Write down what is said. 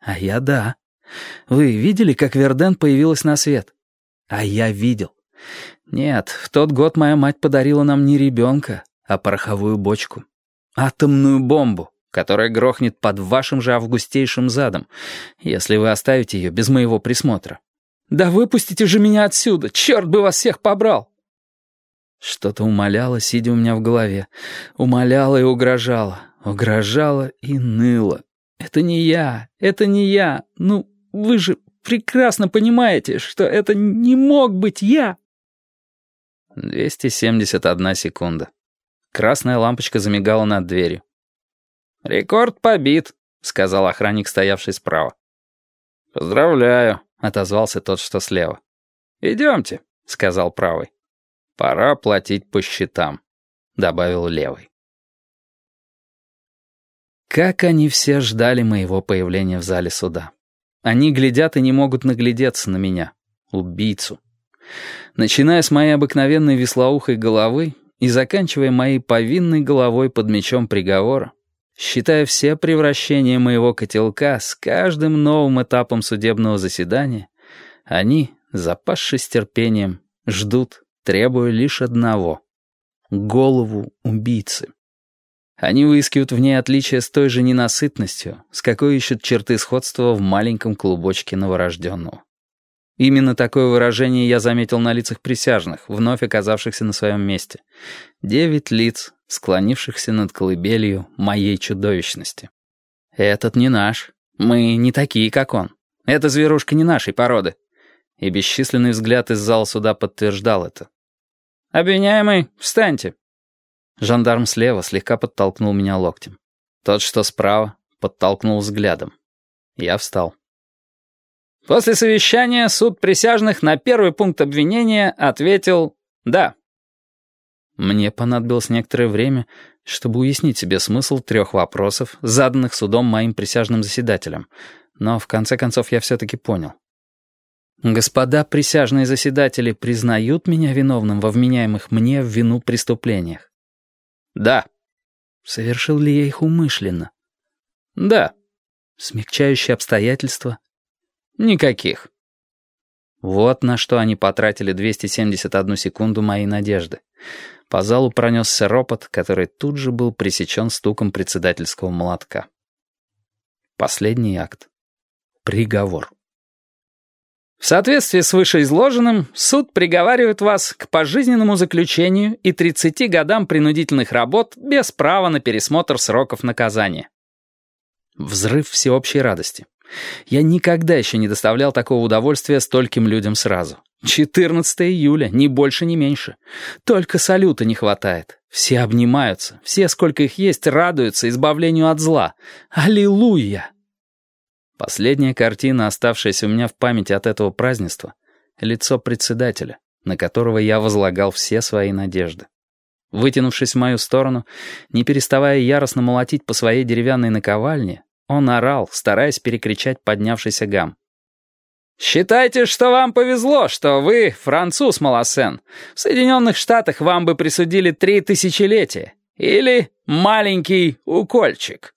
А я да. Вы видели, как Верден появилась на свет? А я видел. Нет, в тот год моя мать подарила нам не ребенка, а пороховую бочку. Атомную бомбу, которая грохнет под вашим же августейшим задом, если вы оставите ее без моего присмотра. Да выпустите же меня отсюда, черт бы вас всех побрал! Что-то умоляло, сидя у меня в голове. Умоляло и угрожало. Угрожало и ныло. Это не я, это не я. Ну, вы же прекрасно понимаете, что это не мог быть я. 271 секунда. Красная лампочка замигала над дверью. «Рекорд побит», — сказал охранник, стоявший справа. «Поздравляю», — отозвался тот, что слева. «Идемте», — сказал правый. «Пора платить по счетам», — добавил левый. Как они все ждали моего появления в зале суда. Они глядят и не могут наглядеться на меня, убийцу. Начиная с моей обыкновенной веслоухой головы и заканчивая моей повинной головой под мечом приговора, считая все превращения моего котелка с каждым новым этапом судебного заседания, они, запасшись терпением, ждут, требуя лишь одного — голову убийцы. Они выискивают в ней отличия с той же ненасытностью, с какой ищут черты сходства в маленьком клубочке новорожденного. Именно такое выражение я заметил на лицах присяжных, вновь оказавшихся на своем месте. Девять лиц, склонившихся над колыбелью моей чудовищности. Этот не наш. Мы не такие, как он. Эта зверушка не нашей породы. И бесчисленный взгляд из зала суда подтверждал это. «Обвиняемый, встаньте!» Жандарм слева слегка подтолкнул меня локтем. Тот, что справа, подтолкнул взглядом. Я встал. После совещания суд присяжных на первый пункт обвинения ответил «да». Мне понадобилось некоторое время, чтобы уяснить себе смысл трех вопросов, заданных судом моим присяжным заседателям, но в конце концов я все-таки понял. Господа присяжные заседатели признают меня виновным во вменяемых мне в вину преступлениях. Да. Совершил ли я их умышленно? Да. Смягчающие обстоятельства? Никаких. Вот на что они потратили 271 секунду моей надежды. По залу пронесся ропот, который тут же был пресечен стуком председательского молотка. Последний акт. Приговор. В соответствии с вышеизложенным, суд приговаривает вас к пожизненному заключению и 30 годам принудительных работ без права на пересмотр сроков наказания. Взрыв всеобщей радости. Я никогда еще не доставлял такого удовольствия стольким людям сразу. 14 июля, ни больше, ни меньше. Только салюта не хватает. Все обнимаются, все, сколько их есть, радуются избавлению от зла. Аллилуйя! Последняя картина, оставшаяся у меня в памяти от этого празднества — лицо председателя, на которого я возлагал все свои надежды. Вытянувшись в мою сторону, не переставая яростно молотить по своей деревянной наковальне, он орал, стараясь перекричать поднявшийся гам. «Считайте, что вам повезло, что вы француз, Малосен. В Соединенных Штатах вам бы присудили три тысячелетия. Или маленький укольчик».